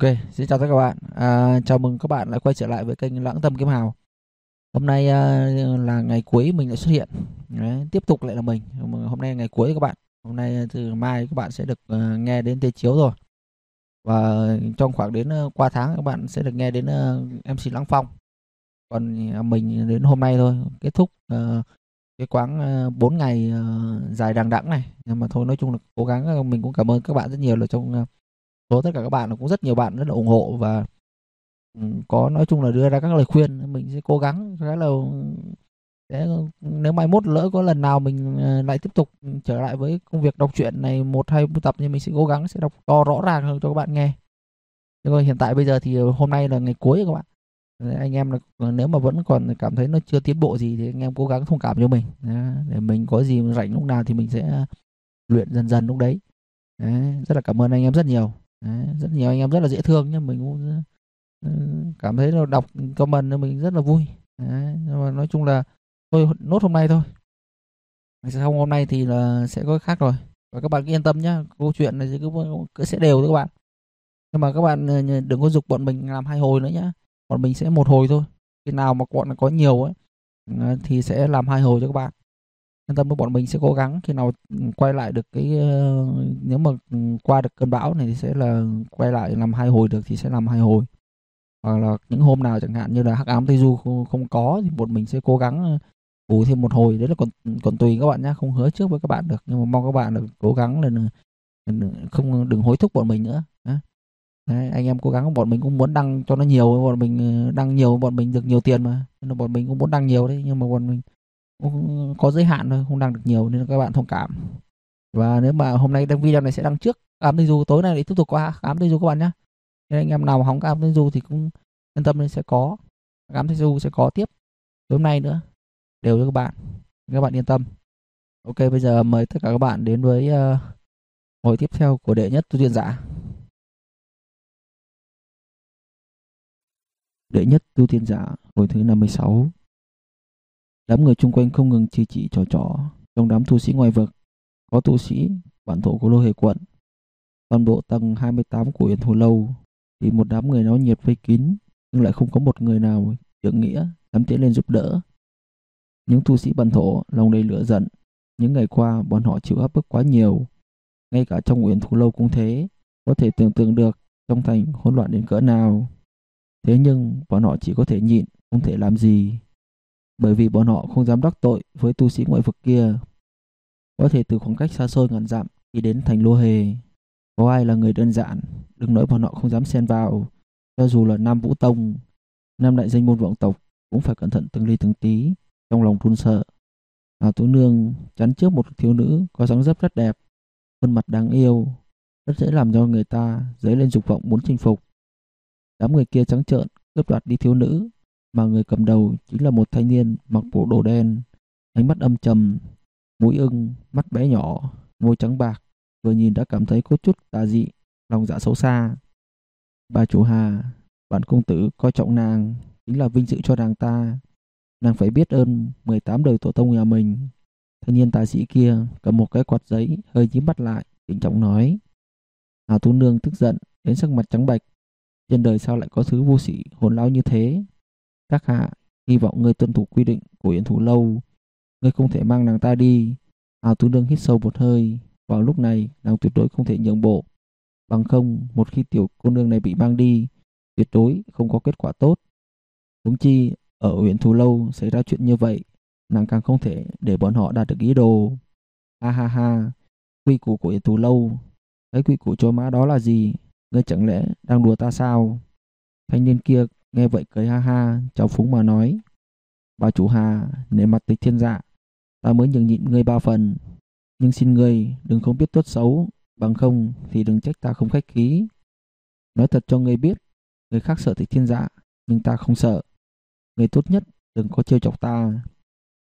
Ok, xin chào tất cả các bạn. À, chào mừng các bạn lại quay trở lại với kênh Lãng Tâm Kiếm Hào. Hôm nay à, là ngày cuối mình lại xuất hiện. Đấy, tiếp tục lại là mình. Hôm nay là ngày cuối các bạn. Hôm nay à, từ mai các bạn sẽ được uh, nghe đến Tê Chiếu rồi. Và trong khoảng đến uh, qua tháng các bạn sẽ được nghe đến uh, MC lãng Phong. Còn mình đến hôm nay thôi, kết thúc uh, cái quãng uh, 4 ngày uh, dài đằng đẵng này. Nhưng mà thôi nói chung là cố gắng mình cũng cảm ơn các bạn rất nhiều là trong uh, số tất cả các bạn cũng rất nhiều bạn rất là ủng hộ và ừ, có nói chung là đưa ra các lời khuyên. Mình sẽ cố gắng khá là để nếu mai mốt lỡ có lần nào mình ờ, lại tiếp tục trở lại với công việc đọc truyện này một hai tập thì mình sẽ cố gắng sẽ đọc to rõ ràng hơn cho các bạn nghe. Nhưng mà hiện tại bây giờ thì hôm nay là ngày cuối các bạn. Anh em là ờ, nếu mà vẫn còn cảm thấy nó chưa tiến bộ gì thì anh em cố gắng thông cảm cho mình để mình có gì rảnh lúc nào thì mình sẽ luyện dần dần lúc đấy. Đấy, rất là cảm ơn anh em rất nhiều. Đấy, rất nhiều anh em rất là dễ thương nhưng mình cũng ừ, cảm thấy là đọc comment mình rất là vui. Đấy, nhưng mà nói chung là thôi nốt hôm nay thôi. Sau hôm nay thì là sẽ có khác rồi. Và các bạn cứ yên tâm nhá câu chuyện này cứ, cứ sẽ đều thôi các bạn. Nhưng mà các bạn ờ, đừng có dục bọn mình làm hai hồi nữa nhá. Bọn mình sẽ một hồi thôi. Khi nào mà bọn có nhiều ấy ờ, thì sẽ làm hai hồi cho các bạn yên tâm với bọn mình sẽ cố gắng khi nào ừ, quay lại được cái ờ, nếu mà ừ, qua được cơn bão này thì sẽ là quay lại làm hai hồi được thì sẽ làm hai hồi. Hoặc là những hôm nào chẳng hạn như là hắc ám tây du không, không có thì bọn mình sẽ cố gắng ờ, bù thêm một hồi. Đấy là còn ừ, còn tùy các bạn nhé không hứa trước với các bạn được. Nhưng mà mong các bạn là cố gắng là ờ, không đừng hối thúc bọn mình nữa đấy, anh em cố gắng bọn mình cũng muốn đăng cho nó nhiều bọn mình đăng nhiều bọn mình được nhiều tiền mà. Nên là bọn mình cũng muốn đăng nhiều đấy nhưng mà bọn mình có giới hạn thôi không đăng được nhiều nên các bạn thông cảm. Và nếu mà hôm nay đăng video này sẽ đăng trước ám tinh du tối nay để tiếp tục qua ám tinh du các bạn nhé nên anh em nào mà hóng ám tinh du thì cũng yên tâm nên sẽ có ám tinh du sẽ có tiếp. Tối hôm nay nữa đều cho các bạn các bạn yên tâm. Ok bây giờ mời tất cả các bạn đến với ờ, uh, hồi tiếp theo của đệ nhất tu tiên giả. Đệ nhất tu tiên giả hồi thứ 56 Đám người chung quanh không ngừng chỉ chỉ trò trò. Trong đám tu sĩ ngoài vực, có tu sĩ, bản thổ của lô hề quận. Toàn bộ tầng 28 của Yến Hồ Lâu thì một đám người náo nhiệt vây kín, nhưng lại không có một người nào trưởng nghĩa dám tiến lên giúp đỡ. Những tu sĩ bản thổ lòng đầy lửa giận. Những ngày qua bọn họ chịu áp bức quá nhiều. Ngay cả trong Uyển Thủ Lâu cũng thế, có thể tưởng tượng được trong thành hỗn loạn đến cỡ nào. Thế nhưng bọn họ chỉ có thể nhịn, không thể làm gì bởi vì bọn họ không dám đắc tội với tu sĩ ngoại vực kia. Có thể từ khoảng cách xa xôi ngàn dặm đi đến thành Lô Hề. Có ai là người đơn giản, đừng nói bọn họ không dám xen vào. Cho dù là Nam Vũ Tông, Nam Đại Danh Môn Vọng Tộc cũng phải cẩn thận từng ly từng tí, trong lòng run sợ. Hào Tú Nương chắn trước một thiếu nữ có dáng dấp rất đẹp, khuôn mặt đáng yêu, rất dễ làm cho người ta dấy lên dục vọng muốn chinh phục. Đám người kia trắng trợn cướp đoạt đi thiếu nữ mà người cầm đầu chính là một thanh niên mặc bộ đồ đen, ánh mắt âm trầm, mũi ưng, mắt bé nhỏ, môi trắng bạc, vừa nhìn đã cảm thấy có chút tà dị, lòng dạ xấu xa. Bà chủ Hà, bản công tử coi trọng nàng, chính là vinh dự cho nàng ta. Nàng phải biết ơn 18 đời tổ tông nhà mình. Thanh niên tà sĩ kia cầm một cái quạt giấy, hơi nhíu mắt lại, trịnh trọng nói. Hà Tú Nương tức giận, đến sắc mặt trắng bạch. Trên đời sao lại có thứ vô sĩ hồn lao như thế? Các hạ, hy vọng ngươi tuân thủ quy định của yến thủ lâu. Ngươi không thể mang nàng ta đi. Áo tú nương hít sâu một hơi. Vào lúc này, nàng tuyệt đối không thể nhượng bộ. Bằng không, một khi tiểu cô nương này bị mang đi, tuyệt đối không có kết quả tốt. Đúng chi, ở huyện Thù Lâu xảy ra chuyện như vậy, nàng càng không thể để bọn họ đạt được ý đồ. Ha ha ha, quy củ của huyện Thù Lâu, cái quy củ cho má đó là gì? Ngươi chẳng lẽ đang đùa ta sao? Thanh niên kia Nghe vậy cười ha ha, cháu Phúng mà nói. Bà chủ Hà, nể mặt tịch thiên dạ, ta mới nhường nhịn ngươi ba phần. Nhưng xin ngươi đừng không biết tốt xấu, bằng không thì đừng trách ta không khách khí. Nói thật cho ngươi biết, người khác sợ tịch thiên dạ, nhưng ta không sợ. Người tốt nhất đừng có trêu chọc ta.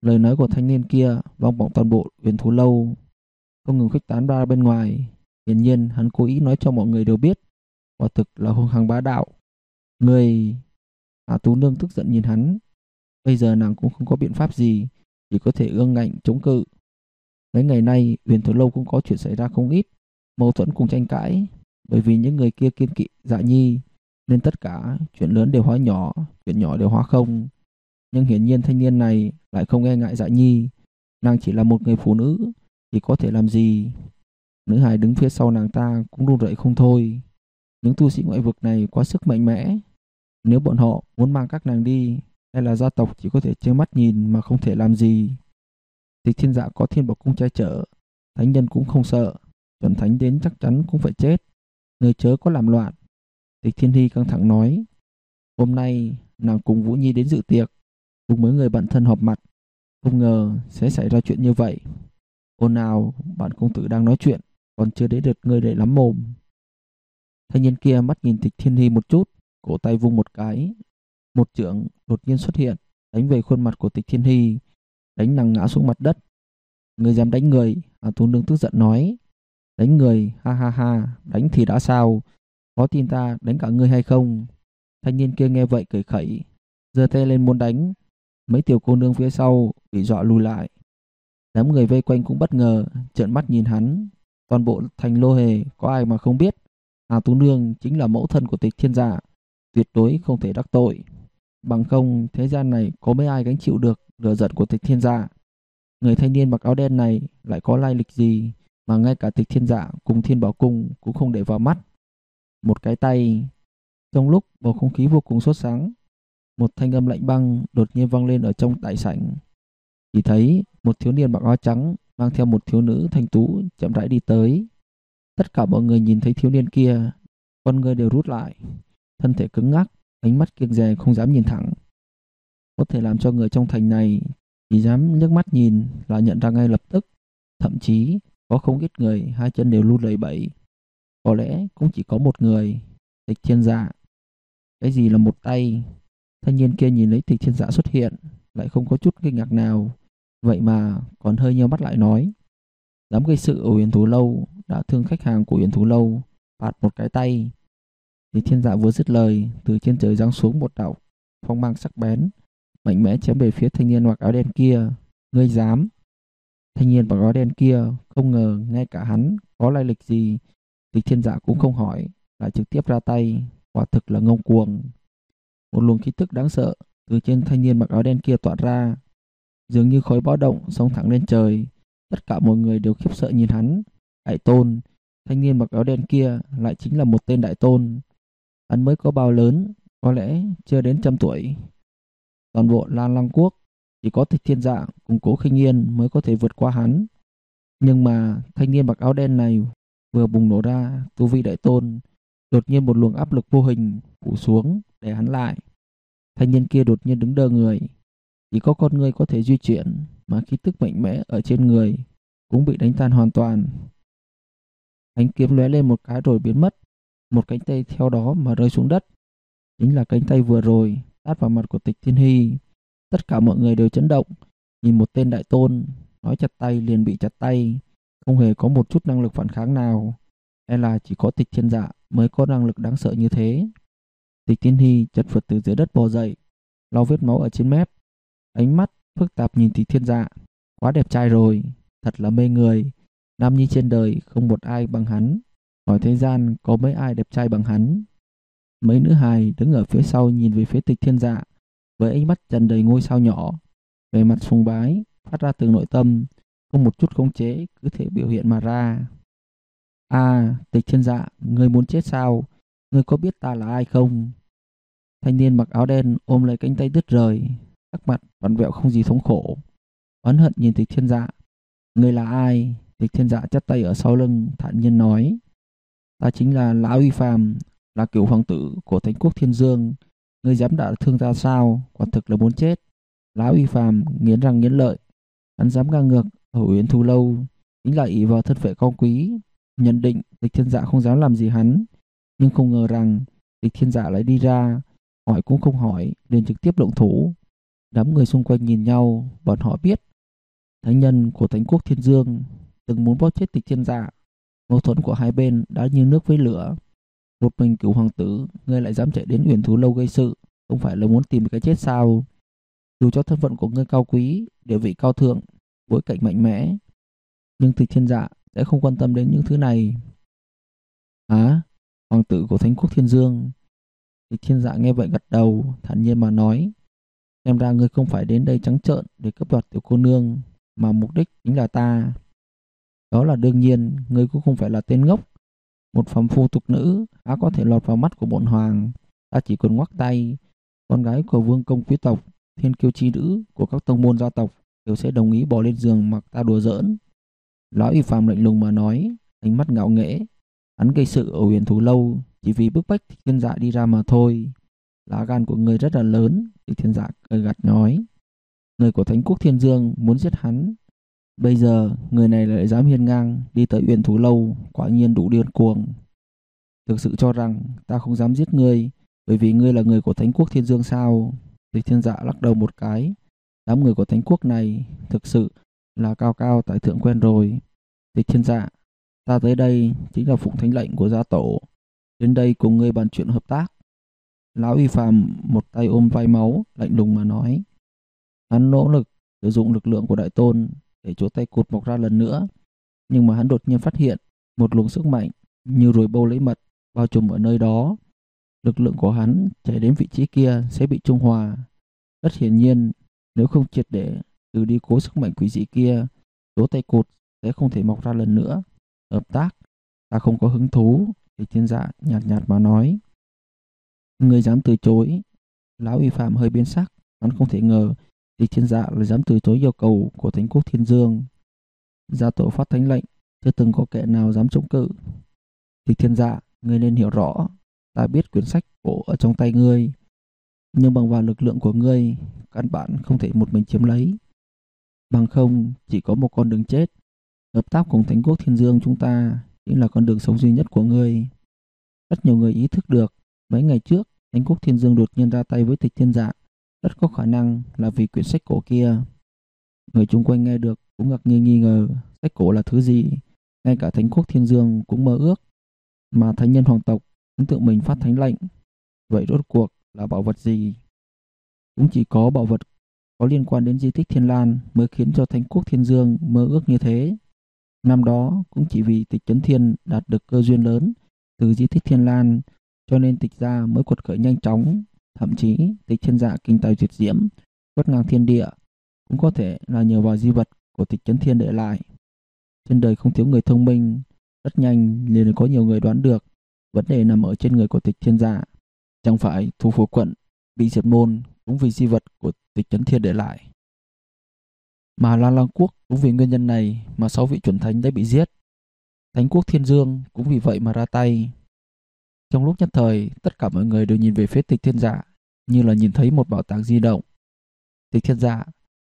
Lời nói của thanh niên kia vang vọng toàn bộ huyền thú lâu, không ngừng khuếch tán ra bên ngoài. Hiển nhiên hắn cố ý nói cho mọi người đều biết, quả thực là hung hăng bá đạo. Người Hạ Tú Nương tức giận nhìn hắn. Bây giờ nàng cũng không có biện pháp gì, chỉ có thể ương ngạnh chống cự. Mấy ngày nay, huyền thừa lâu cũng có chuyện xảy ra không ít, mâu thuẫn cùng tranh cãi. bởi vì những người kia kiên kỵ dạ nhi nên tất cả chuyện lớn đều hóa nhỏ, chuyện nhỏ đều hóa không. Nhưng hiển nhiên thanh niên này lại không e ngại dạ nhi, nàng chỉ là một người phụ nữ thì có thể làm gì. Nữ hài đứng phía sau nàng ta cũng run rẩy không thôi. Những tu sĩ ngoại vực này quá sức mạnh mẽ. Nếu bọn họ muốn mang các nàng đi, hay là gia tộc chỉ có thể trơ mắt nhìn mà không thể làm gì. Tịch thiên dạ có thiên bảo cung che chở, thánh nhân cũng không sợ, chuẩn thánh đến chắc chắn cũng phải chết. Người chớ có làm loạn. Tịch thiên hy căng thẳng nói, hôm nay nàng cùng Vũ Nhi đến dự tiệc, cùng mấy người bạn thân họp mặt, không ngờ sẽ xảy ra chuyện như vậy. Ôn nào, bạn công tử đang nói chuyện, còn chưa đến được người để lắm mồm. Thanh niên kia mắt nhìn tịch thiên hy một chút, cổ tay vung một cái. Một trưởng đột nhiên xuất hiện, đánh về khuôn mặt của tịch thiên hy, đánh nàng ngã xuống mặt đất. Người dám đánh người, Hà Tú Nương tức giận nói. Đánh người, ha ha ha, đánh thì đã sao? Có tin ta đánh cả ngươi hay không? Thanh niên kia nghe vậy cười khẩy, giơ tay lên muốn đánh. Mấy tiểu cô nương phía sau bị dọa lùi lại. Đám người vây quanh cũng bất ngờ, trợn mắt nhìn hắn. Toàn bộ thành lô hề có ai mà không biết. Hà Tú Nương chính là mẫu thân của tịch thiên giả, tuyệt đối không thể đắc tội. Bằng không, thế gian này có mấy ai gánh chịu được lửa giận của tịch thiên giả. Người thanh niên mặc áo đen này lại có lai lịch gì mà ngay cả tịch thiên giả cùng thiên bảo cung cũng không để vào mắt. Một cái tay, trong lúc bầu không khí vô cùng sốt sáng, một thanh âm lạnh băng đột nhiên vang lên ở trong đại sảnh. Chỉ thấy một thiếu niên mặc áo trắng mang theo một thiếu nữ thanh tú chậm rãi đi tới. Tất cả mọi người nhìn thấy thiếu niên kia, con người đều rút lại, thân thể cứng ngắc, ánh mắt kiêng dè không dám nhìn thẳng. Có thể làm cho người trong thành này chỉ dám nhấc mắt nhìn là nhận ra ngay lập tức. Thậm chí có không ít người hai chân đều luôn lẩy bẩy. Có lẽ cũng chỉ có một người, tịch thiên dạ. Cái gì là một tay? Thanh niên kia nhìn lấy tịch thiên dạ xuất hiện, lại không có chút kinh ngạc nào. Vậy mà còn hơi nheo mắt lại nói. Dám gây sự ở huyền thú lâu, đã thương khách hàng của huyền thú lâu, phạt một cái tay. Tịch thiên dạ vừa dứt lời, từ trên trời giáng xuống một đạo phong mang sắc bén, mạnh mẽ chém về phía thanh niên mặc áo đen kia. Ngươi dám? Thanh niên mặc áo đen kia không ngờ ngay cả hắn có lai lịch gì, thì thiên dạ cũng không hỏi, lại trực tiếp ra tay, quả thực là ngông cuồng. Một luồng khí tức đáng sợ từ trên thanh niên mặc áo đen kia tỏa ra, dường như khói báo động sông thẳng lên trời. Tất cả mọi người đều khiếp sợ nhìn hắn. Đại tôn, thanh niên mặc áo đen kia lại chính là một tên đại tôn. Hắn mới có bao lớn, có lẽ chưa đến trăm tuổi. Toàn bộ Lan Lăng Quốc chỉ có Tịch Thiên Dạ cùng Cố Khinh Yên mới có thể vượt qua hắn. Nhưng mà thanh niên mặc áo đen này vừa bùng nổ ra tu vi đại tôn, đột nhiên một luồng áp lực vô hình phủ xuống để hắn lại. Thanh niên kia đột nhiên đứng đơ người, chỉ có con người có thể di chuyển mà khí tức mạnh mẽ ở trên người cũng bị đánh tan hoàn toàn. Ánh kiếm lóe lên một cái rồi biến mất, một cánh tay theo đó mà rơi xuống đất. Chính là cánh tay vừa rồi tát vào mặt của Tịch Thiên Hy. Tất cả mọi người đều chấn động, nhìn một tên đại tôn, nói chặt tay liền bị chặt tay, không hề có một chút năng lực phản kháng nào. E là chỉ có Tịch Thiên Dạ mới có năng lực đáng sợ như thế. Tịch Thiên Hy chật vật từ dưới đất bò dậy, lau vết máu ở trên mép, ánh mắt phức tạp nhìn Tịch Thiên Dạ, quá đẹp trai rồi, thật là mê người. Nam nhi trên đời không một ai bằng hắn, hỏi thế gian có mấy ai đẹp trai bằng hắn. Mấy nữ hài đứng ở phía sau nhìn về phía tịch thiên dạ, với ánh mắt tràn đầy ngôi sao nhỏ, về mặt sùng bái, phát ra từ nội tâm, không một chút khống chế cứ thể biểu hiện mà ra. À, tịch thiên dạ, ngươi muốn chết sao? Ngươi có biết ta là ai không? Thanh niên mặc áo đen ôm lấy cánh tay đứt rời, sắc mặt vặn vẹo không gì thống khổ. Oán hận nhìn tịch thiên dạ. Ngươi là ai? Tịch thiên dạ chắp tay ở sau lưng, thản nhiên nói. Ta chính là Lão Uy Phàm, là cựu hoàng tử của thánh quốc thiên dương. Ngươi dám đả thương ta sao? Quả thực là muốn chết. Lão uy phàm nghiến răng nghiến lợi. Hắn dám ngang ngược ở uyển thu lâu. Chính là ỷ vào thân phận cao quý nhận định địch thiên dạ không dám làm gì hắn. Nhưng không ngờ rằng địch thiên dạ lại đi ra hỏi cũng không hỏi liền trực tiếp động thủ. Đám người xung quanh nhìn nhau bọn họ biết thánh nhân của thánh quốc thiên dương từng muốn bóp chết địch thiên dạ mâu thuẫn của hai bên đã như nước với lửa một mình cửu hoàng tử, ngươi lại dám chạy đến uyển thú lâu gây sự, không phải là muốn tìm cái chết sao? Dù cho thân phận của ngươi cao quý, địa vị cao thượng, bối cảnh mạnh mẽ, nhưng tịch thiên dạ sẽ không quan tâm đến những thứ này. Hả? hoàng tử của Thánh quốc Thiên Dương. Tịch thiên dạ nghe vậy gật đầu, thản nhiên mà nói. Xem ra ngươi không phải đến đây trắng trợn để cướp đoạt tiểu cô nương, mà mục đích chính là ta. Đó là đương nhiên, ngươi cũng không phải là tên ngốc. Một phàm phu tục nữ, há có thể lọt vào mắt của bổn hoàng. Ta chỉ cần ngoắc tay, con gái của vương công quý tộc, thiên kiêu chi nữ của các tông môn gia tộc đều sẽ đồng ý bỏ lên giường mặc ta đùa giỡn. Lão y phàm lạnh lùng mà nói, ánh mắt ngạo nghễ. Hắn gây sự ở huyền thú lâu chỉ vì bức bách thiên dạ đi ra mà thôi. Lá gan của người rất là lớn, thì thiên dạ cười gạt nói. Người của Thánh quốc Thiên Dương muốn giết hắn. Bây giờ người này lại dám hiên ngang đi tới uyển thú lâu, quả nhiên đủ điên cuồng. Thực sự cho rằng ta không dám giết ngươi, bởi vì ngươi là người của Thánh quốc Thiên Dương sao? Tịch Thiên Dạ lắc đầu một cái. Đám người của Thánh quốc này thực sự là cao cao tại thượng quen rồi. Tịch Thiên Dạ, ta tới đây chính là phụng thánh lệnh của gia tổ. Đến đây cùng ngươi bàn chuyện hợp tác. Lão Y Phàm một tay ôm vai máu, lạnh lùng mà nói. Hắn nỗ lực sử dụng lực lượng của đại tôn để chỗ tay cụt mọc ra lần nữa. Nhưng mà hắn đột nhiên phát hiện một luồng sức mạnh như ruồi bâu lấy mật bao trùm ở nơi đó. Lực lượng của hắn chạy đến vị trí kia sẽ bị trung hòa. Rất hiển nhiên, nếu không triệt để từ đi cố sức mạnh quỷ dị kia, chỗ tay cụt sẽ không thể mọc ra lần nữa. Hợp tác, ta không có hứng thú, thì thiên dạ nhạt nhạt mà nói. Người dám từ chối, lão y phạm hơi biến sắc, hắn không thể ngờ thì thiên dạ lại dám từ chối yêu cầu của thánh quốc thiên dương. Gia tổ phát thánh lệnh, chưa từng có kẻ nào dám chống cự. Thì thiên dạ, ngươi nên hiểu rõ, ta biết quyển sách cổ ở trong tay ngươi, nhưng bằng vào lực lượng của ngươi, căn bản không thể một mình chiếm lấy. Bằng không, chỉ có một con đường chết. Hợp tác cùng Thánh quốc Thiên Dương chúng ta chính là con đường sống duy nhất của ngươi. Rất nhiều người ý thức được, mấy ngày trước, Thánh quốc Thiên Dương đột nhiên ra tay với tịch thiên dạ, rất có khả năng là vì quyển sách cổ kia. Người chung quanh nghe được cũng ngạc nhiên nghi ngờ sách cổ là thứ gì, ngay cả Thánh quốc Thiên Dương cũng mơ ước. Mà thánh nhân hoàng tộc cũng tự mình phát thánh lệnh. Vậy rốt cuộc là bảo vật gì? Cũng chỉ có bảo vật có liên quan đến di tích Thiên Lan mới khiến cho Thánh quốc Thiên Dương mơ ước như thế. Năm đó cũng chỉ vì tịch Chấn Thiên đạt được cơ duyên lớn từ di tích Thiên Lan cho nên tịch gia mới quật khởi nhanh chóng. Thậm chí tịch chân dạ kinh tài tuyệt diễm, quất ngang thiên địa cũng có thể là nhờ vào di vật của tịch chấn thiên để lại. Trên đời không thiếu người thông minh, rất nhanh liền có nhiều người đoán được vấn đề nằm ở trên người của tịch thiên dạ. Chẳng phải thủ phủ quận bị diệt môn cũng vì di vật của tịch chấn thiên để lại. Mà Lan Lang Quốc cũng vì nguyên nhân này mà sáu vị chuẩn thánh đã bị giết. Thánh quốc Thiên Dương cũng vì vậy mà ra tay. Trong lúc nhất thời, tất cả mọi người đều nhìn về phía tịch thiên dạ, như là nhìn thấy một bảo tàng di động. Tịch thiên dạ,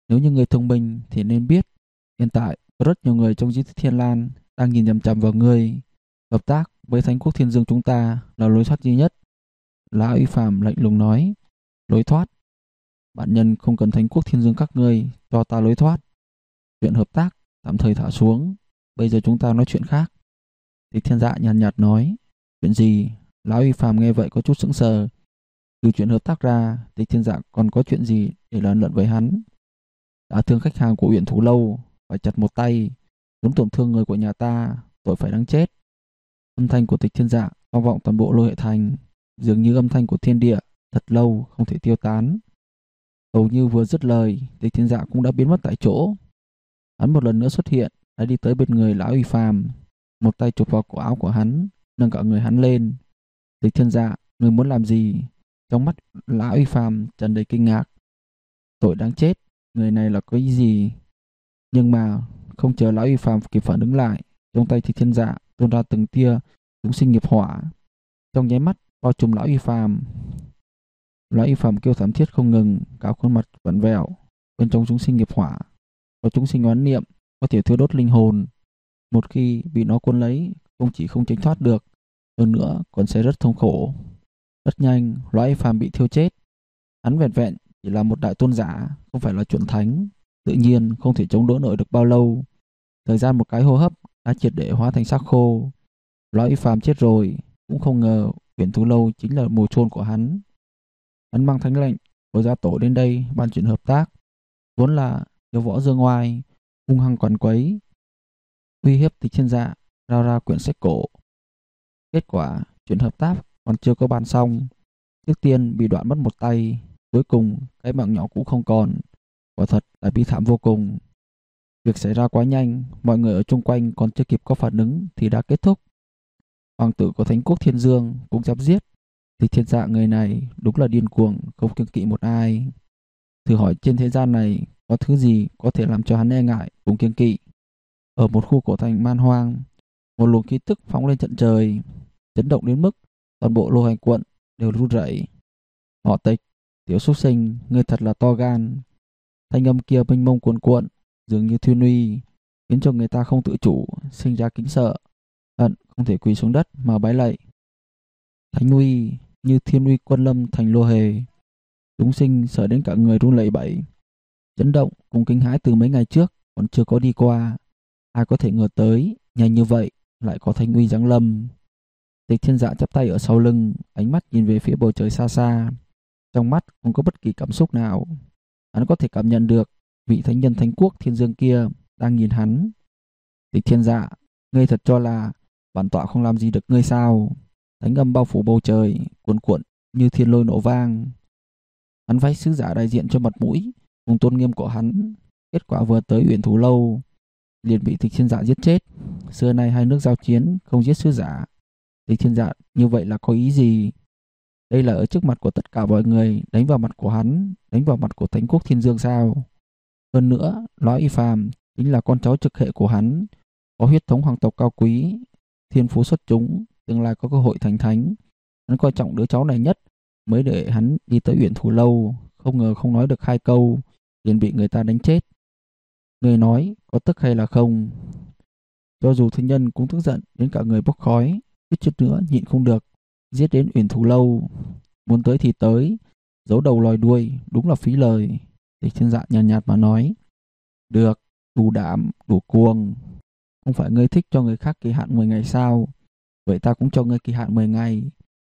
nếu như người thông minh thì nên biết, hiện tại có rất nhiều người trong di tích Thiên Lan đang nhìn chằm chằm vào ngươi. Hợp tác với Thánh quốc Thiên Dương chúng ta là lối thoát duy nhất. Lão Y Phạm lạnh lùng nói, lối thoát. Bạn nhân không cần Thánh quốc Thiên Dương các ngươi cho ta lối thoát. Chuyện hợp tác tạm thời thả xuống, bây giờ chúng ta nói chuyện khác. Tịch thiên dạ nhàn nhạt, nhạt nói, chuyện gì? Lão Y Phạm nghe vậy có chút sững sờ. Từ chuyện hợp tác ra, tịch thiên dạ còn có chuyện gì để lần luận với hắn? Đã thương khách hàng của huyện Thú Lâu, phải chặt một tay, muốn tổn thương người của nhà ta, tội phải đáng chết. Âm thanh của tịch thiên dạ vang vọng toàn bộ lô hệ thành, dường như âm thanh của thiên địa, thật lâu không thể tiêu tán. Hầu như vừa dứt lời, tịch thiên dạ cũng đã biến mất tại chỗ. Hắn một lần nữa xuất hiện, đã đi tới bên người lão y phàm, một tay chụp vào cổ áo của hắn, nâng cả người hắn lên. Dịch thiên dạ, người muốn làm gì? Trong mắt lão uy phàm tràn đầy kinh ngạc. Tội đáng chết, người này là có ý gì? Nhưng mà không chờ lão uy phàm kịp phản ứng lại, trong tay thì thiên dạ tuôn ra từng tia chúng sinh nghiệp hỏa. Trong nháy mắt bao trùm lão uy phàm. Lão uy phàm kêu thảm thiết không ngừng, cả khuôn mặt vặn vẹo. Bên trong chúng sinh nghiệp hỏa, có chúng sinh oán niệm, có thể thiêu đốt linh hồn. Một khi bị nó cuốn lấy, không chỉ không tránh thoát được, hơn nữa còn sẽ rất thống khổ. Rất nhanh, lão phàm bị thiêu chết. Hắn vẹn vẹn chỉ là một đại tôn giả, không phải là chuẩn thánh, tự nhiên không thể chống đỡ nổi được bao lâu. Thời gian một cái hô hấp đã triệt để hóa thành xác khô. Lão Phàm chết rồi, cũng không ngờ Uyển Thú Lâu chính là mồ chôn của hắn. Hắn mang thánh lệnh của gia tổ đến đây ban chuyện hợp tác, vốn là yêu võ dương ngoài, hung hăng quản quấy, uy hiếp tịch thiên dạ, rao ra quyển sách cổ. Kết quả chuyện hợp tác còn chưa có bàn xong. Trước tiên bị đoạn mất một tay, cuối cùng cái mạng nhỏ cũng không còn. Quả thật là bi thảm vô cùng. Việc xảy ra quá nhanh, mọi người ở chung quanh còn chưa kịp có phản ứng thì đã kết thúc. Hoàng tử của Thánh quốc Thiên Dương cũng dám giết. Thì thiên dạ người này đúng là điên cuồng, không kiêng kỵ một ai. Thử hỏi trên thế gian này có thứ gì có thể làm cho hắn e ngại, cũng kiêng kỵ. Ở một khu cổ thành man hoang, một luồng khí tức phóng lên trận trời, chấn động đến mức toàn bộ lô hành quận đều run rẩy. Họ tịch, tiểu xuất sinh, người thật là to gan. Thanh âm kia mênh mông cuồn cuộn, dường như thiên uy, khiến cho người ta không tự chủ, sinh ra kính sợ, hận không thể quỳ xuống đất mà bái lạy. Thánh uy như thiên uy quân lâm thành lô hề, chúng sinh sợ đến cả người run lẩy bẩy. Chấn động cùng kinh hãi từ mấy ngày trước còn chưa có đi qua, ai có thể ngờ tới nhanh như vậy lại có thanh uy giáng lâm. Tịch thiên dạ chắp tay ở sau lưng, ánh mắt nhìn về phía bầu trời xa xa. Trong mắt không có bất kỳ cảm xúc nào. Hắn có thể cảm nhận được vị thánh nhân thánh quốc thiên dương kia đang nhìn hắn. Tịch thiên dạ, ngươi thật cho là bản tọa không làm gì được ngươi sao? Thánh âm bao phủ bầu trời, cuồn cuộn như thiên lôi nổ vang. Hắn vái sứ giả đại diện cho mặt mũi, cùng tôn nghiêm của hắn. Kết quả vừa tới uyển thú lâu, liền bị tịch thiên dạ giết chết. Xưa nay hai nước giao chiến không giết sứ giả. Lý thiên dạ như vậy là có ý gì? Đây là ở trước mặt của tất cả mọi người đánh vào mặt của hắn, đánh vào mặt của Thánh quốc Thiên Dương sao? Hơn nữa, Lõi Y Phàm chính là con cháu trực hệ của hắn, có huyết thống hoàng tộc cao quý, thiên phú xuất chúng, tương lai có cơ hội thành thánh. Hắn coi trọng đứa cháu này nhất, mới để hắn đi tới uyển thủ lâu, không ngờ không nói được hai câu, liền bị người ta đánh chết. Người nói có tức hay là không? Cho dù thân nhân cũng tức giận đến cả người bốc khói, ít chút nữa nhịn không được, giết đến uyển thù lâu. Muốn tới thì tới, giấu đầu lòi đuôi, đúng là phí lời. Tịch thiên dạ nhàn nhạt, nhạt mà nói. Được, đủ đảm, đủ cuồng. Không phải ngươi thích cho người khác kỳ hạn 10 ngày sao? Vậy ta cũng cho ngươi kỳ hạn 10 ngày.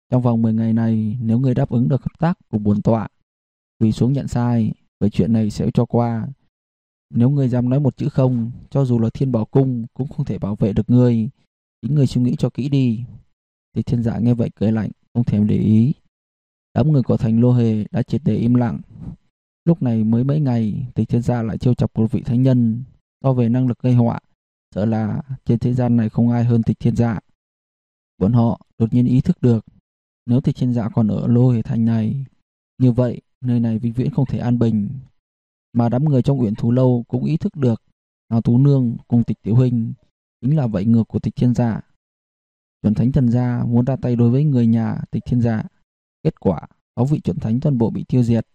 Trong vòng 10 ngày này, nếu ngươi đáp ứng được hợp tác cùng buồn tọa, quỳ xuống nhận sai, về chuyện này sẽ cho qua. Nếu ngươi dám nói một chữ không, cho dù là thiên bảo cung cũng không thể bảo vệ được ngươi. Chính ngươi suy nghĩ cho kỹ đi. Thì thiên giả nghe vậy cười lạnh, không thèm để ý. Đám người của thành lô hề đã triệt để im lặng. Lúc này mới mấy ngày, tịch thiên gia lại trêu chọc một vị thánh nhân. So về năng lực gây họa, sợ là trên thế gian này không ai hơn tịch thiên dạ. Bọn họ đột nhiên ý thức được, nếu tịch thiên dạ còn ở lô hề thành này, như vậy nơi này vĩnh viễn không thể an bình. Mà đám người trong uyển thú lâu cũng ý thức được, nào tú nương cùng tịch tiểu huynh chính là vậy ngược của tịch thiên gia Chuẩn thánh thần gia muốn ra tay đối với người nhà tịch thiên gia Kết quả, sáu vị chuẩn thánh toàn bộ bị tiêu diệt.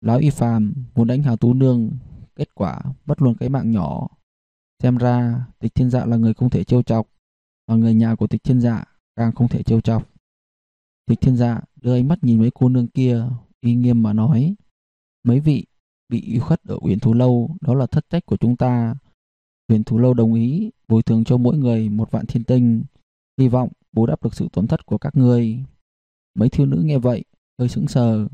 Lão Y Phàm muốn đánh Hào Tú Nương, kết quả mất luôn cái mạng nhỏ. Xem ra tịch thiên dạ là người không thể trêu chọc, và người nhà của tịch thiên dạ càng không thể trêu chọc. Tịch thiên dạ đưa ánh mắt nhìn mấy cô nương kia, uy nghiêm mà nói. Mấy vị bị uy khuất ở uyển thú lâu, đó là thất trách của chúng ta. Uyển thú lâu đồng ý bồi thường cho mỗi người một vạn thiên tinh, hy vọng bù đắp được sự tổn thất của các ngươi. Mấy thiếu nữ nghe vậy, hơi sững sờ,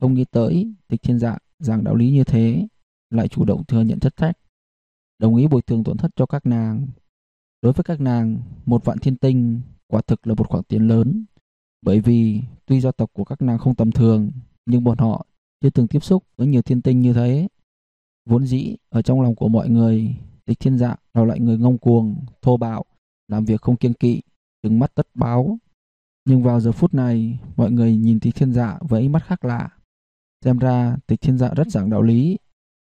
không nghĩ tới tịch thiên dạ giảng đạo lý như thế, lại chủ động thừa nhận thất trách, đồng ý bồi thường tổn thất cho các nàng. Đối với các nàng, một vạn thiên tinh quả thực là một khoản tiền lớn, bởi vì tuy gia tộc của các nàng không tầm thường, nhưng bọn họ chưa từng tiếp xúc với nhiều thiên tinh như thế. Vốn dĩ ở trong lòng của mọi người, tịch thiên dạ là loại người ngông cuồng, thô bạo, làm việc không kiêng kỵ, đứng mắt tất báo. Nhưng vào giờ phút này, mọi người nhìn tịch thiên dạ với ánh mắt khác lạ. Xem ra tịch thiên dạ rất giảng đạo lý.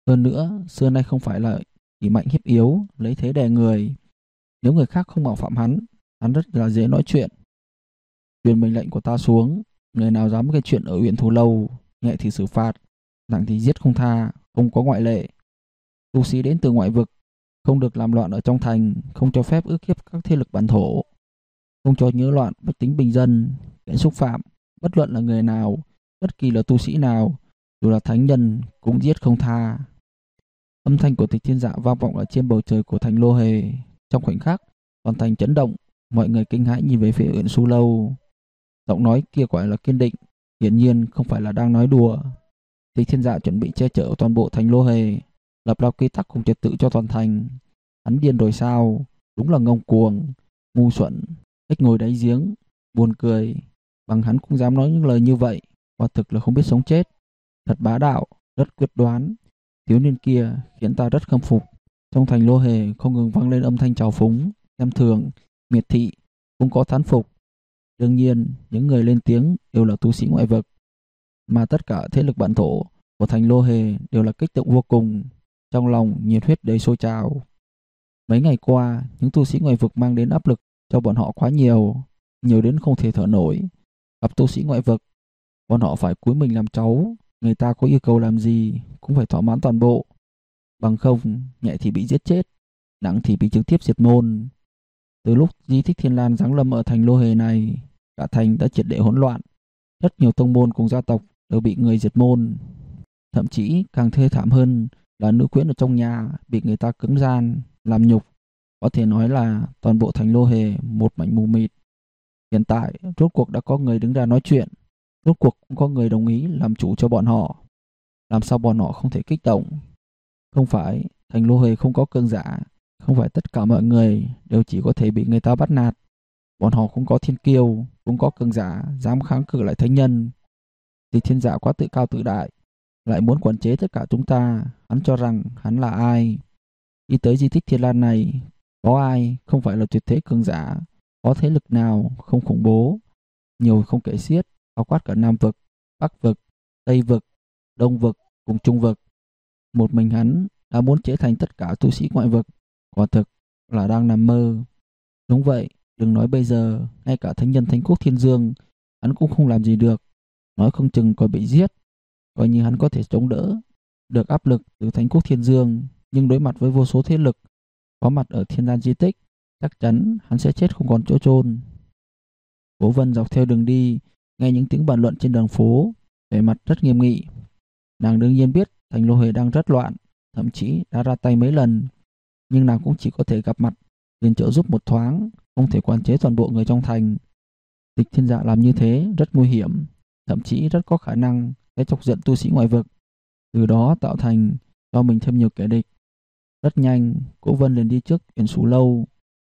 Hơn nữa, xưa nay không phải là chỉ mạnh hiếp yếu, lấy thế đè người. Nếu người khác không mạo phạm hắn, hắn rất là dễ nói chuyện. Truyền mệnh lệnh của ta xuống, người nào dám gây chuyện ở huyện Thù Lâu, nhẹ thì xử phạt, nặng thì giết không tha, không có ngoại lệ. Tu sĩ đến từ ngoại vực, không được làm loạn ở trong thành, không cho phép ước hiếp các thế lực bản thổ, không cho nhớ loạn bách tính bình dân, kẻ xúc phạm, bất luận là người nào, bất kỳ là tu sĩ nào, dù là thánh nhân cũng giết không tha. Âm thanh của tịch thiên dạ vang vọng ở trên bầu trời của thành Lô Hề. Trong khoảnh khắc, toàn thành chấn động, mọi người kinh hãi nhìn về phía huyện Su Lâu. Giọng nói kia quả là kiên định, hiển nhiên không phải là đang nói đùa. Tịch thiên dạ chuẩn bị che chở toàn bộ thành Lô Hề, lập ra quy tắc cùng trật tự cho toàn thành. Hắn điên rồi sao? Đúng là ngông cuồng, ngu xuẩn, ích ngồi đáy giếng, buồn cười. Bằng hắn cũng dám nói những lời như vậy, quả thực là không biết sống chết. Thật bá đạo, rất quyết đoán. Thiếu niên kia khiến ta rất khâm phục. Trong thành lô hề không ngừng vang lên âm thanh trào phúng, xem thường, miệt thị, cũng có thán phục. Đương nhiên, những người lên tiếng đều là tu sĩ ngoại vực, mà tất cả thế lực bản thổ của thành lô hề đều là kích động vô cùng, trong lòng nhiệt huyết đầy sôi trào. Mấy ngày qua, những tu sĩ ngoại vực mang đến áp lực cho bọn họ quá nhiều, nhiều đến không thể thở nổi. Gặp tu sĩ ngoại vực, bọn họ phải cúi mình làm cháu, người ta có yêu cầu làm gì cũng phải thỏa mãn toàn bộ. Bằng không, nhẹ thì bị giết chết, nặng thì bị trực tiếp diệt môn. Từ lúc di tích Thiên Lan giáng lâm ở thành Lô Hề này, cả thành đã triệt để hỗn loạn. Rất nhiều tông môn cùng gia tộc đều bị người diệt môn. Thậm chí càng thê thảm hơn là nữ quyến ở trong nhà bị người ta cứng gian, làm nhục. Có thể nói là toàn bộ thành Lô Hề một mảnh mù mịt. Hiện tại, rốt cuộc đã có người đứng ra nói chuyện. Rốt cuộc cũng có người đồng ý làm chủ cho bọn họ. Làm sao bọn họ không thể kích động? Không phải, thành Lô Hề không có cơn giả. Không phải tất cả mọi người đều chỉ có thể bị người ta bắt nạt. Bọn họ cũng có thiên kiêu, cũng có cường giả, dám kháng cự lại thánh nhân. Thì thiên giả quá tự cao tự đại, lại muốn quản chế tất cả chúng ta, hắn cho rằng hắn là ai. Đi tới di tích thiên lan này, có ai không phải là tuyệt thế cường giả, có thế lực nào không khủng bố, nhiều không kể xiết, bao quát cả Nam vực, Bắc vực, Tây vực, Đông vực cùng Trung vực. Một mình hắn đã muốn chế thành tất cả tu sĩ ngoại vực, quả thực là đang nằm mơ. Đúng vậy, đừng nói bây giờ, ngay cả thánh nhân thánh quốc thiên dương, hắn cũng không làm gì được, nói không chừng còn bị giết. Coi như hắn có thể chống đỡ, được áp lực từ thánh quốc thiên dương, nhưng đối mặt với vô số thế lực, có mặt ở thiên gian di tích, chắc chắn hắn sẽ chết không còn chỗ chôn. Cố Vân dọc theo đường đi, nghe những tiếng bàn luận trên đường phố, vẻ mặt rất nghiêm nghị. Nàng đương nhiên biết thành lô hề đang rất loạn, thậm chí đã ra tay mấy lần, nhưng nàng cũng chỉ có thể gặp mặt, liền trợ giúp một thoáng, không thể quản chế toàn bộ người trong thành. Tịch thiên dạ làm như thế rất nguy hiểm, thậm chí rất có khả năng sẽ chọc giận tu sĩ ngoại vực, từ đó tạo thành cho mình thêm nhiều kẻ địch. Rất nhanh, Cố Vân liền đi trước Uyển Sú lâu,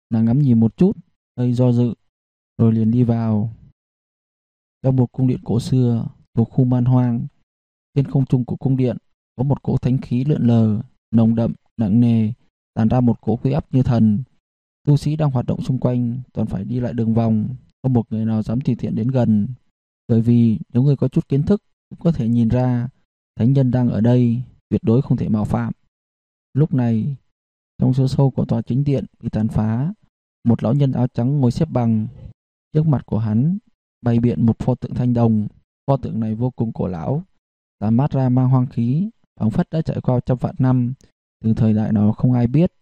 nàng ngắm nhìn một chút, hơi do dự, rồi liền đi vào. Trong một cung điện cổ xưa thuộc khu man hoang, trên không trung của cung điện có một cỗ thánh khí lượn lờ, nồng đậm, nặng nề, tàn ra một cỗ khí áp như thần. Tu sĩ đang hoạt động xung quanh toàn phải đi lại đường vòng, không một người nào dám tùy tiện đến gần. Bởi vì nếu người có chút kiến thức cũng có thể nhìn ra thánh nhân đang ở đây tuyệt đối không thể mạo phạm. Lúc này, trong sâu sâu của tòa chính điện bị tàn phá, một lão nhân áo trắng ngồi xếp bằng. Trước mặt của hắn bày biện một pho tượng thanh đồng. Pho tượng này vô cùng cổ lão, tàn mát ra mang hoang khí, phóng phất đã trải qua trăm vạn năm, từ thời đại nào không ai biết.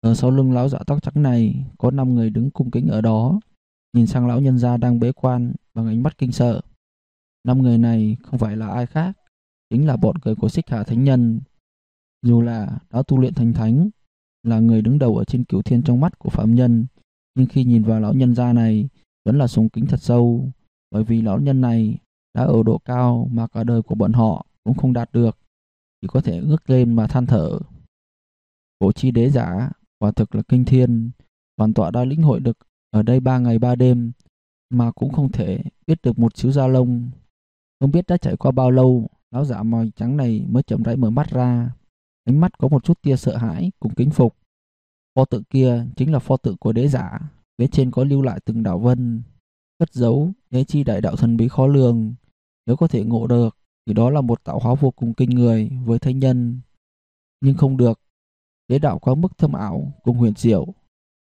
Ở sau lưng lão giả tóc trắng này có năm người đứng cung kính ở đó, nhìn sang lão nhân gia đang bế quan bằng ánh mắt kinh sợ. Năm người này không phải là ai khác, chính là bọn người của Xích Hà Thánh Nhân. Dù là đã tu luyện thành thánh, là người đứng đầu ở trên cửu thiên trong mắt của phạm nhân, nhưng khi nhìn vào lão nhân gia này, vẫn là sùng kính thật sâu, bởi vì lão nhân này đã ở độ cao mà cả đời của bọn họ cũng không đạt được, chỉ có thể ngước lên mà than thở. Cổ chi đế giả, quả thực là kinh thiên, bản tọa đã lĩnh hội được ở đây ba ngày ba đêm, mà cũng không thể biết được một xíu da lông. Không biết đã trải qua bao lâu, lão giả mòi trắng này mới chậm rãi mở mắt ra. Ánh mắt có một chút tia sợ hãi cùng kính phục. Pho tượng kia chính là pho tượng của đế giả, phía trên có lưu lại từng đạo vân, cất giấu đế chi đại đạo thần bí khó lường. Nếu có thể ngộ được, thì đó là một tạo hóa vô cùng kinh người với thánh nhân. Nhưng không được, đế đạo quá mức thâm ảo cùng huyền diệu,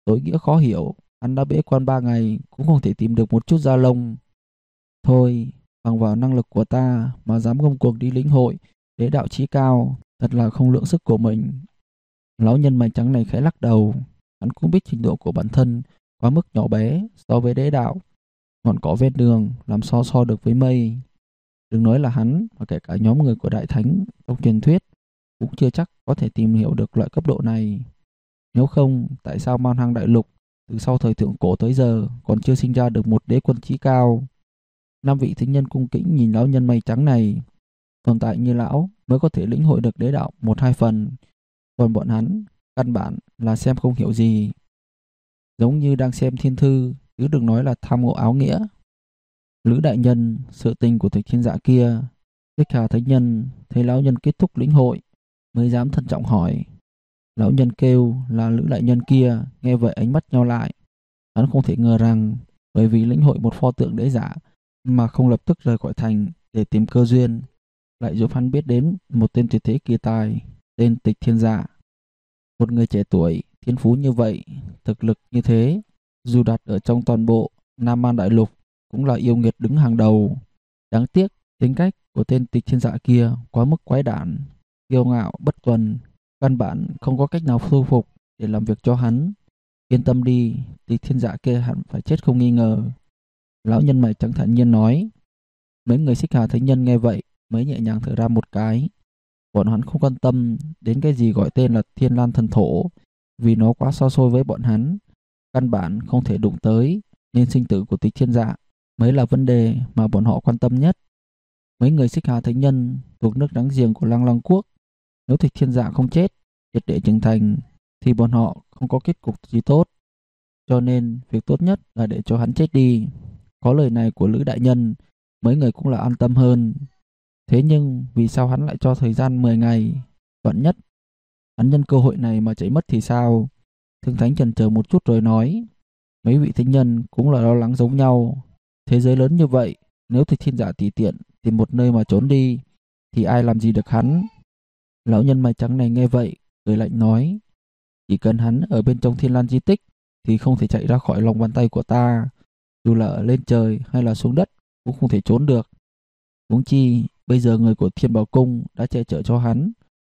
tối nghĩa khó hiểu. Hắn đã bế quan ba ngày cũng không thể tìm được một chút da lông. Thôi, bằng vào năng lực của ta mà dám công cuộc đi lĩnh hội đế đạo trí cao, thật là không lượng sức của mình. Lão nhân mày trắng này khẽ lắc đầu, hắn cũng biết trình độ của bản thân quá mức nhỏ bé so với đế đạo. Ngọn cỏ ven đường làm so so được với mây. Đừng nói là hắn mà kể cả nhóm người của đại thánh trong truyền thuyết cũng chưa chắc có thể tìm hiểu được loại cấp độ này. Nếu không, tại sao man hoang đại lục từ sau thời thượng cổ tới giờ còn chưa sinh ra được một đế quân trí cao? Năm vị thính nhân cung kính nhìn lão nhân mây trắng này. Tồn tại như lão mới có thể lĩnh hội được đế đạo một hai phần. Còn bọn hắn, căn bản là xem không hiểu gì. Giống như đang xem thiên thư, chứ đừng nói là tham ngộ áo nghĩa. Lữ đại nhân, sự tình của tịch thiên dạ kia, Bích Hà Thánh Nhân thấy lão nhân kết thúc lĩnh hội, mới dám thận trọng hỏi. Lão nhân kêu là Lữ đại nhân kia, nghe vậy ánh mắt nhau lại. Hắn không thể ngờ rằng, bởi vì lĩnh hội một pho tượng đế giả, mà không lập tức rời khỏi thành để tìm cơ duyên, lại giúp hắn biết đến một tên tuyệt thế kỳ tài, tên tịch thiên giả Một người trẻ tuổi, thiên phú như vậy, thực lực như thế, dù đặt ở trong toàn bộ Nam Man Đại Lục cũng là yêu nghiệt đứng hàng đầu. Đáng tiếc, tính cách của tên tịch thiên dạ kia quá mức quái đản, kiêu ngạo, bất tuần, căn bản không có cách nào thu phục để làm việc cho hắn. Yên tâm đi, tịch thiên dạ kia hẳn phải chết không nghi ngờ. Lão nhân mày trắng thản nhiên nói. Mấy người xích hà thánh nhân nghe vậy mới nhẹ nhàng thở ra một cái. Bọn hắn không quan tâm đến cái gì gọi tên là thiên lan thần thổ vì nó quá xa xôi với bọn hắn. Căn bản không thể đụng tới nên sinh tử của tịch thiên dạ mới là vấn đề mà bọn họ quan tâm nhất. Mấy người xích hà thánh nhân thuộc nước đáng giềng của Lang Lang quốc. Nếu tịch thiên dạ không chết, triệt để trưởng thành, thì bọn họ không có kết cục gì tốt. Cho nên, việc tốt nhất là để cho hắn chết đi. Có lời này của Lữ Đại Nhân, mấy người cũng là an tâm hơn. Thế nhưng, vì sao hắn lại cho thời gian 10 ngày? Vẫn nhất, hắn nhân cơ hội này mà chạy mất thì sao? Thương Thánh chần chờ một chút rồi nói. Mấy vị thánh nhân cũng là lo lắng giống nhau. Thế giới lớn như vậy, nếu tịch thiên giả tùy tiện tìm một nơi mà trốn đi, thì ai làm gì được hắn? Lão nhân mày trắng này nghe vậy, cười lạnh nói. Chỉ cần hắn ở bên trong thiên lan di tích, thì không thể chạy ra khỏi lòng bàn tay của ta. Dù là ở lên trời hay là xuống đất, cũng không thể trốn được. Huống chi, bây giờ người của thiên bảo cung đã che chở cho hắn,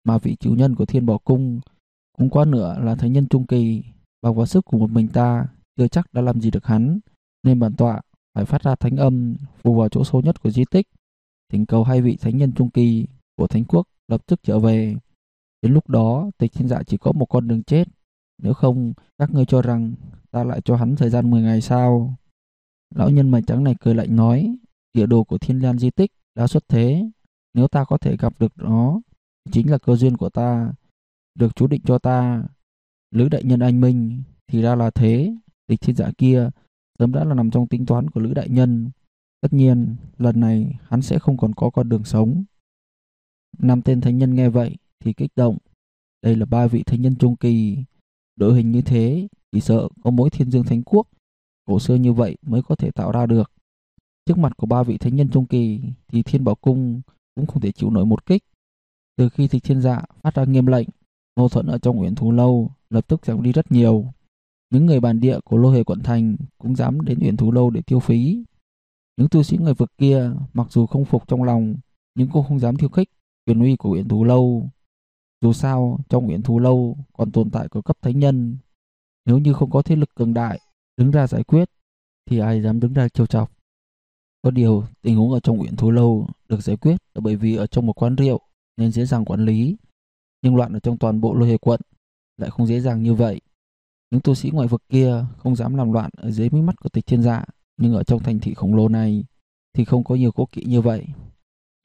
mà vị chủ nhân của thiên bảo cung cũng quá nửa là thánh nhân trung kỳ, bằng vào sức của một mình ta, chưa chắc đã làm gì được hắn, nên bản tọa phải phát ra thánh âm phù vào chỗ sâu nhất của di tích, thỉnh cầu hai vị thánh nhân trung kỳ của thánh quốc lập tức trở về. Đến lúc đó, tịch thiên dạ chỉ có một con đường chết. Nếu không, các ngươi cho rằng ta lại cho hắn thời gian 10 ngày sao? Lão nhân mày trắng này cười lạnh nói, địa đồ của thiên lan di tích đã xuất thế. Nếu ta có thể gặp được nó, chính là cơ duyên của ta, được chú định cho ta. Lữ đại nhân anh Minh thì ra là thế, tịch thiên dạ kia sớm đã là nằm trong tính toán của Lữ đại nhân. Tất nhiên, lần này hắn sẽ không còn có con đường sống. Năm tên thánh nhân nghe vậy thì kích động. Đây là ba vị thánh nhân trung kỳ. Đội hình như thế, chỉ sợ có mỗi thiên dương thánh quốc. Cổ xưa như vậy mới có thể tạo ra được. Trước mặt của ba vị thánh nhân trung kỳ thì thiên bảo cung cũng không thể chịu nổi một kích. Từ khi tịch thiên dạ phát ra nghiêm lệnh, mâu thuẫn ở trong uyển thú lâu lập tức giảm đi rất nhiều. Những người bản địa của lô hề quận thành cũng dám đến uyển thú lâu để tiêu phí. Những tu sĩ người vực kia mặc dù không phục trong lòng nhưng cũng không dám thiêu khích quyền uy của Uyển Thú Lâu. Dù sao, trong Uyển Thú Lâu còn tồn tại có cấp thánh nhân. Nếu như không có thế lực cường đại đứng ra giải quyết, thì ai dám đứng ra trêu chọc. Có điều, tình huống ở trong Uyển Thú Lâu được giải quyết là bởi vì ở trong một quán rượu nên dễ dàng quản lý. Nhưng loạn ở trong toàn bộ lôi hề quận lại không dễ dàng như vậy. Những tu sĩ ngoại vực kia không dám làm loạn ở dưới mí mắt của tịch thiên dạ, nhưng ở trong thành thị khổng lồ này thì không có nhiều cố kỵ như vậy.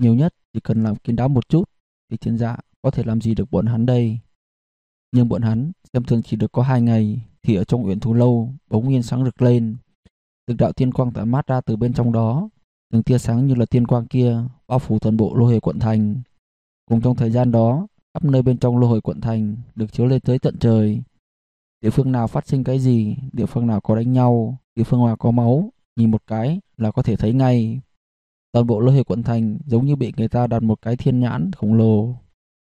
Nhiều nhất chỉ cần làm kín đáo một chút thì thiên dạ có thể làm gì được bọn hắn đây. Nhưng bọn hắn xem thường chỉ được có hai ngày thì ở trong uyển thú lâu bỗng nhiên sáng rực lên. Từng đạo tiên quang tỏa mát ra từ bên trong đó. Từng tia sáng như là tiên quang kia bao phủ toàn bộ lô hề quận thành. Cùng trong thời gian đó, khắp nơi bên trong lô hồi quận thành được chiếu lên tới tận trời. Địa phương nào phát sinh cái gì, địa phương nào có đánh nhau, địa phương nào có máu, nhìn một cái là có thể thấy ngay. Toàn bộ lô hề quận thành giống như bị người ta đặt một cái thiên nhãn khổng lồ.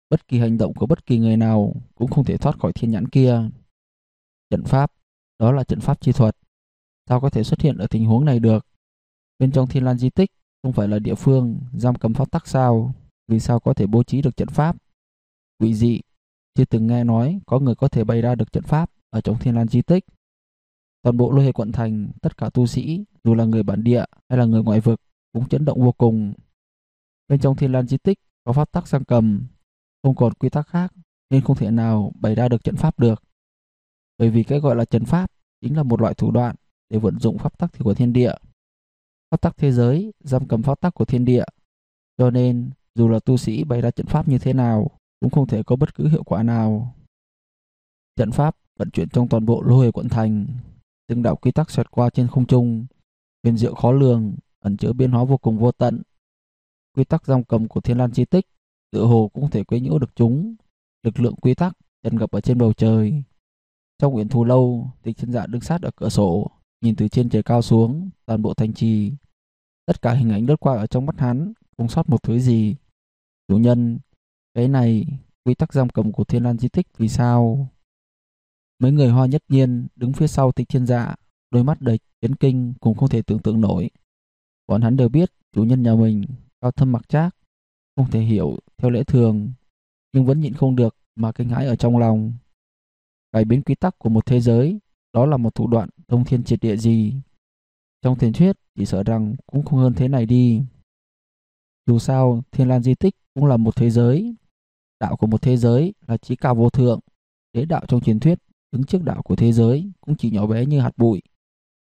Bất kỳ hành động của bất kỳ người nào cũng không thể thoát khỏi thiên nhãn kia. Trận pháp, đó là trận pháp chi thuật. Sao có thể xuất hiện ở tình huống này được? Bên trong thiên lan di tích không phải là địa phương giam cầm pháp tắc sao? Vì sao có thể bố trí được trận pháp? Quỷ dị, chưa từng nghe nói có người có thể bày ra được trận pháp ở trong thiên lan di tích. Toàn bộ lôi hệ quận thành, tất cả tu sĩ, dù là người bản địa hay là người ngoại vực, cũng chấn động vô cùng. Bên trong thiên lan di tích có pháp tắc sang cầm, không còn quy tắc khác nên không thể nào bày ra được trận pháp được. Bởi vì cái gọi là trận pháp chính là một loại thủ đoạn để vận dụng pháp tắc của thiên địa. Pháp tắc thế giới giam cầm pháp tắc của thiên địa. Cho nên dù là tu sĩ bày ra trận pháp như thế nào cũng không thể có bất cứ hiệu quả nào. Trận pháp vận chuyển trong toàn bộ lô hề quận thành. từng đạo quy tắc xoẹt qua trên không trung, huyền diệu khó lường, ẩn chứa biến hóa vô cùng vô tận. Quy tắc giam cầm của Thiên Lan di tích tựa hồ cũng thể quấy nhiễu được chúng. Lực lượng quy tắc chân gặp ở trên bầu trời. Trong uyển thù lâu, Tịch Chân Dạ đứng sát ở cửa sổ, nhìn từ trên trời cao xuống, toàn bộ thành trì. Tất cả hình ảnh lướt qua ở trong mắt hắn, không sót một thứ gì. Chủ nhân, cái này, quy tắc giam cầm của Thiên Lan di tích vì sao? Mấy người hoa nhất nhiên đứng phía sau Tịch thiên Dạ, đôi mắt đầy chấn kinh cũng không thể tưởng tượng nổi. Bọn hắn đều biết chủ nhân nhà mình cao thâm mặc trác, không thể hiểu theo lẽ thường, nhưng vẫn nhịn không được mà kinh hãi ở trong lòng. Cải biến quy tắc của một thế giới, đó là một thủ đoạn thông thiên triệt địa gì. Trong truyền thuyết chỉ sợ rằng cũng không hơn thế này đi. Dù sao, Thiên Lan Di Tích cũng là một thế giới. Đạo của một thế giới là trí cao vô thượng. Đế đạo trong truyền thuyết đứng trước đạo của thế giới cũng chỉ nhỏ bé như hạt bụi.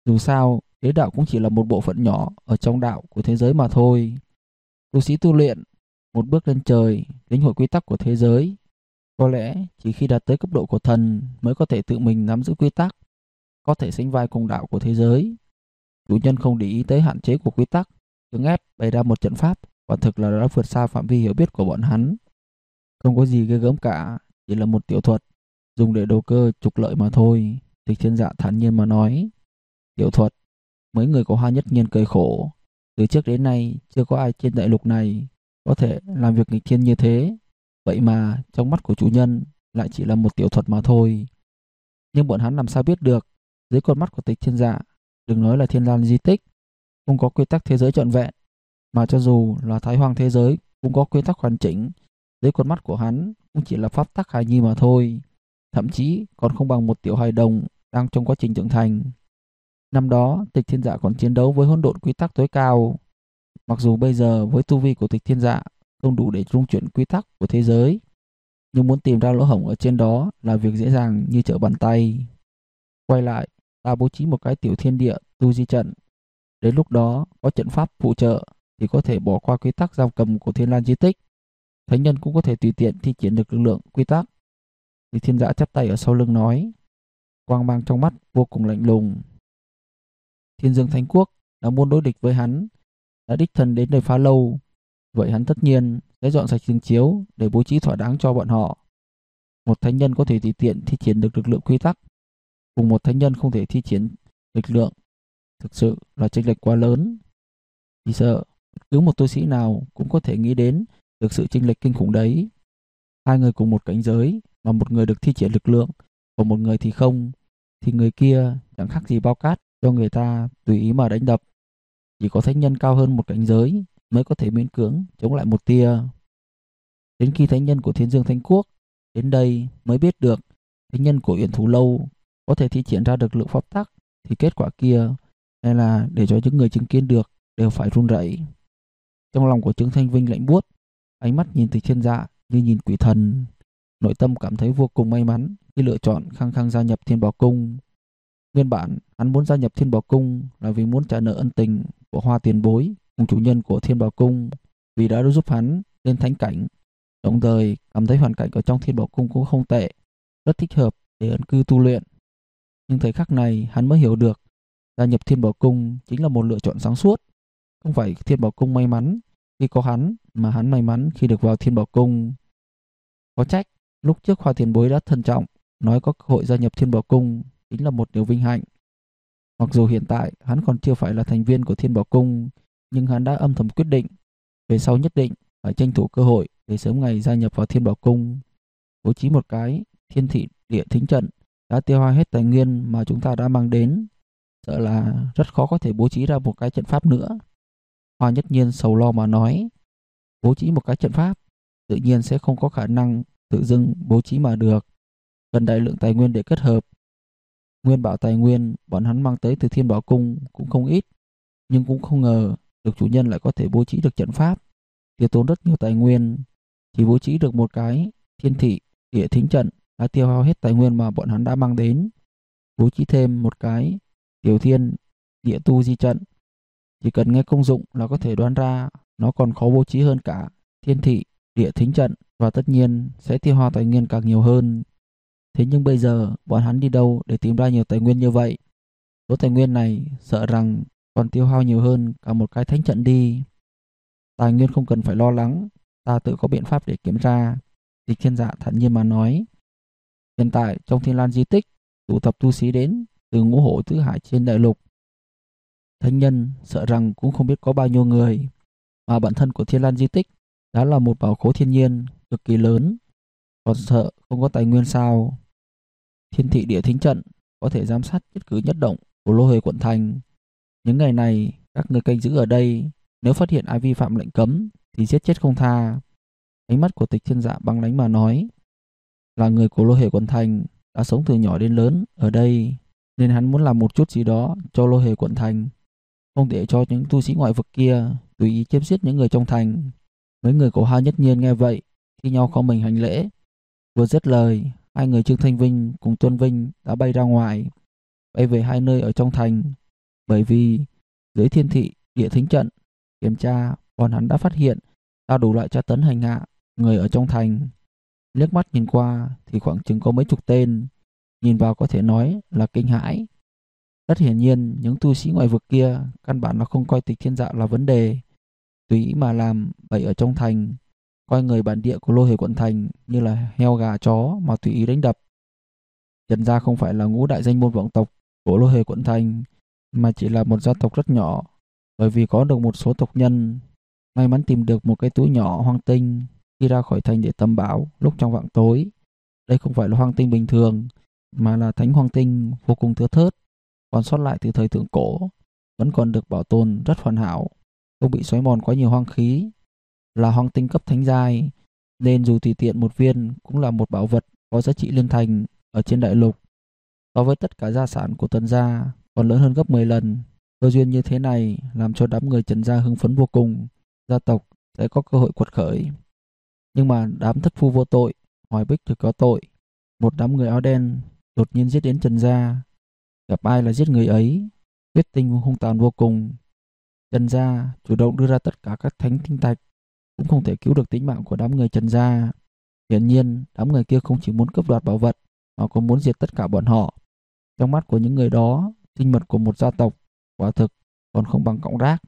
Dù sao, đế đạo cũng chỉ là một bộ phận nhỏ ở trong đạo của thế giới mà thôi. Tu sĩ tu luyện, một bước lên trời, lĩnh hội quy tắc của thế giới. Có lẽ chỉ khi đạt tới cấp độ của thần mới có thể tự mình nắm giữ quy tắc, có thể sánh vai cùng đạo của thế giới. Chủ nhân không để ý tới hạn chế của quy tắc, cưỡng ép bày ra một trận pháp, quả thực là đã vượt xa phạm vi hiểu biết của bọn hắn. Không có gì ghê gớm cả, chỉ là một tiểu thuật, dùng để đầu cơ trục lợi mà thôi. Tịch thiên dạ thản nhiên mà nói. Tiểu thuật, mấy người của hoa nhất nhiên cười khổ. Từ trước đến nay, chưa có ai trên đại lục này có thể làm việc nghịch thiên như thế. Vậy mà, trong mắt của chủ nhân lại chỉ là một tiểu thuật mà thôi. Nhưng bọn hắn làm sao biết được, dưới con mắt của tịch thiên dạ, đừng nói là thiên lan di tích, không có quy tắc thế giới trọn vẹn, mà cho dù là thái hoàng thế giới cũng có quy tắc hoàn chỉnh, dưới con mắt của hắn cũng chỉ là pháp tắc hài nhi mà thôi, thậm chí còn không bằng một tiểu hài đồng đang trong quá trình trưởng thành. Năm đó, tịch thiên dạ còn chiến đấu với hỗn độn quy tắc tối cao. Mặc dù bây giờ với tu vi của tịch thiên dạ không đủ để rung chuyển quy tắc của thế giới, nhưng muốn tìm ra lỗ hổng ở trên đó là việc dễ dàng như trở bàn tay. Quay lại, ta bố trí một cái tiểu thiên địa tu di trận. Đến lúc đó có trận pháp phụ trợ thì có thể bỏ qua quy tắc giam cầm của thiên lan di tích. Thánh nhân cũng có thể tùy tiện thi triển được lực lượng quy tắc. Thì thiên dạ chắp tay ở sau lưng nói. Quang mang trong mắt vô cùng lạnh lùng. Thiên dương thánh quốc đã muốn đối địch với hắn. Đã đích thân đến đây phá lâu. Vậy hắn tất nhiên sẽ dọn sạch giường chiếu để bố trí thỏa đáng cho bọn họ. Một thánh nhân có thể tùy tiện thi triển được lực lượng quy tắc. Cùng một thánh nhân không thể thi triển lực lượng. Thực sự là chênh lệch quá lớn. Chỉ sợ cứ một tu sĩ nào cũng có thể nghĩ đến được sự chênh lệch kinh khủng đấy. Hai người cùng một cảnh giới mà một người được thi triển lực lượng, còn một người thì không, thì người kia chẳng khác gì bao cát cho người ta tùy ý mà đánh đập. Chỉ có thánh nhân cao hơn một cảnh giới mới có thể miễn cưỡng chống lại một tia. Đến khi thánh nhân của Thiên Dương Thánh Quốc đến đây mới biết được thánh nhân của Uyển Thú Lâu có thể thi triển ra được lượng pháp tắc thì kết quả kia hay là để cho những người chứng kiến được đều phải run rẩy. Trong lòng của Trương Thanh Vinh lạnh buốt, ánh mắt nhìn từ thiên dạ như nhìn quỷ thần. Nội tâm cảm thấy vô cùng may mắn khi lựa chọn khăng khăng gia nhập Thiên Bảo Cung. Nguyên bản, hắn muốn gia nhập Thiên Bảo Cung là vì muốn trả nợ ân tình của Hoa Tiền Bối cùng chủ nhân của Thiên Bảo Cung vì đã giúp hắn lên thánh cảnh. Đồng thời, cảm thấy hoàn cảnh ở trong Thiên Bảo Cung cũng không tệ, rất thích hợp để ẩn cư tu luyện. Nhưng thời khắc này, hắn mới hiểu được gia nhập Thiên Bảo Cung chính là một lựa chọn sáng suốt. Không phải Thiên Bảo Cung may mắn khi có hắn, mà hắn may mắn khi được vào Thiên Bảo Cung. Có trách, lúc trước Hoa Tiền Bối đã thân trọng, nói có cơ hội gia nhập Thiên Bảo Cung chính là một điều vinh hạnh. Mặc dù hiện tại hắn còn chưa phải là thành viên của Thiên Bảo Cung, nhưng hắn đã âm thầm quyết định về sau nhất định phải tranh thủ cơ hội để sớm ngày gia nhập vào Thiên Bảo Cung. Bố trí một cái thiên thị địa thính trận đã tiêu hao hết tài nguyên mà chúng ta đã mang đến. Sợ là rất khó có thể bố trí ra một cái trận pháp nữa. Hoa nhất nhiên sầu lo mà nói. Bố trí một cái trận pháp tự nhiên sẽ không có khả năng tự dưng bố trí mà được. Cần đại lượng tài nguyên để kết hợp. Nguyên bảo tài nguyên, bọn hắn mang tới từ thiên bảo cung cũng không ít. Nhưng cũng không ngờ được chủ nhân lại có thể bố trí được trận pháp. Tiêu tốn rất nhiều tài nguyên. Chỉ bố trí được một cái thiên thị, địa thính trận đã tiêu hao hết tài nguyên mà bọn hắn đã mang đến. Bố trí thêm một cái tiểu thiên, địa tu di trận. Chỉ cần nghe công dụng là có thể đoán ra nó còn khó bố trí hơn cả thiên thị, địa thính trận và tất nhiên sẽ tiêu hao tài nguyên càng nhiều hơn. Thế nhưng bây giờ bọn hắn đi đâu để tìm ra nhiều tài nguyên như vậy? Số tài nguyên này sợ rằng còn tiêu hao nhiều hơn cả một cái thánh trận đi. Tài nguyên không cần phải lo lắng, ta tự có biện pháp để kiểm tra. dịch thiên dạ thản nhiên mà nói. Hiện tại trong thiên lan di tích, tụ tập tu sĩ đến từ ngũ hổ tứ hải trên đại lục. Thánh nhân sợ rằng cũng không biết có bao nhiêu người, mà bản thân của thiên lan di tích đã là một bảo khố thiên nhiên cực kỳ lớn, còn sợ không có tài nguyên sao. Thiên thị địa thính trận có thể giám sát nhất cử nhất động của lô hề quận thành. Những ngày này, các người canh giữ ở đây, nếu phát hiện ai vi phạm lệnh cấm thì giết chết không tha. Ánh mắt của tịch thiên dạ băng lánh mà nói, là người của lô hề quận thành, đã sống từ nhỏ đến lớn ở đây, nên hắn muốn làm một chút gì đó cho lô hề quận thành. Không để cho những tu sĩ ngoại vực kia tùy ý chém giết những người trong thành. Mấy người của Hoa Nhất Nhiên nghe vậy, khi nhau không mình hành lễ. Vừa dứt lời, hai người Trương Thanh Vinh cùng Tuân Vinh đã bay ra ngoài, bay về hai nơi ở trong thành. Bởi vì dưới thiên thị địa thính trận kiểm tra, bọn hắn đã phát hiện ra đủ loại tra tấn hành hạ người ở trong thành. Liếc mắt nhìn qua thì khoảng chừng có mấy chục tên, nhìn vào có thể nói là kinh hãi. Rất hiển nhiên những tu sĩ ngoại vực kia căn bản là không coi tịch thiên dạ là vấn đề, tùy ý mà làm bậy ở trong thành, coi người bản địa của lô hề quận thành như là heo gà chó mà tùy ý đánh đập. Trần gia không phải là ngũ đại danh môn vọng tộc của lô hề quận thành, mà chỉ là một gia tộc rất nhỏ, bởi vì có được một số tộc nhân may mắn tìm được một cái túi nhỏ hoang tinh khi ra khỏi thành để tầm bảo lúc trong vạng tối. Đây không phải là hoang tinh bình thường, mà là thánh hoang tinh vô cùng thưa thớt, còn sót lại từ thời thượng cổ, vẫn còn được bảo tồn rất hoàn hảo, không bị xoáy mòn quá nhiều hoang khí. Là hoàng tinh cấp thánh giai, nên dù tùy tiện một viên cũng là một bảo vật có giá trị liên thành ở trên đại lục. So với tất cả gia sản của tần gia còn lớn hơn gấp 10 lần. Cơ duyên như thế này làm cho đám người Trần gia hưng phấn vô cùng, gia tộc sẽ có cơ hội quật khởi. Nhưng mà đám thất phu vô tội, Hoài Bích thì có tội. Một đám người áo đen đột nhiên giết đến Trần Gia. Gặp ai là giết người ấy, huyết tinh hung tàn vô cùng. Trần Gia chủ động đưa ra tất cả các thánh tinh thạch, cũng không thể cứu được tính mạng của đám người Trần Gia. Hiển nhiên, đám người kia không chỉ muốn cướp đoạt bảo vật, mà còn muốn diệt tất cả bọn họ. Trong mắt của những người đó, sinh mật của một gia tộc, quả thực còn không bằng cọng rác.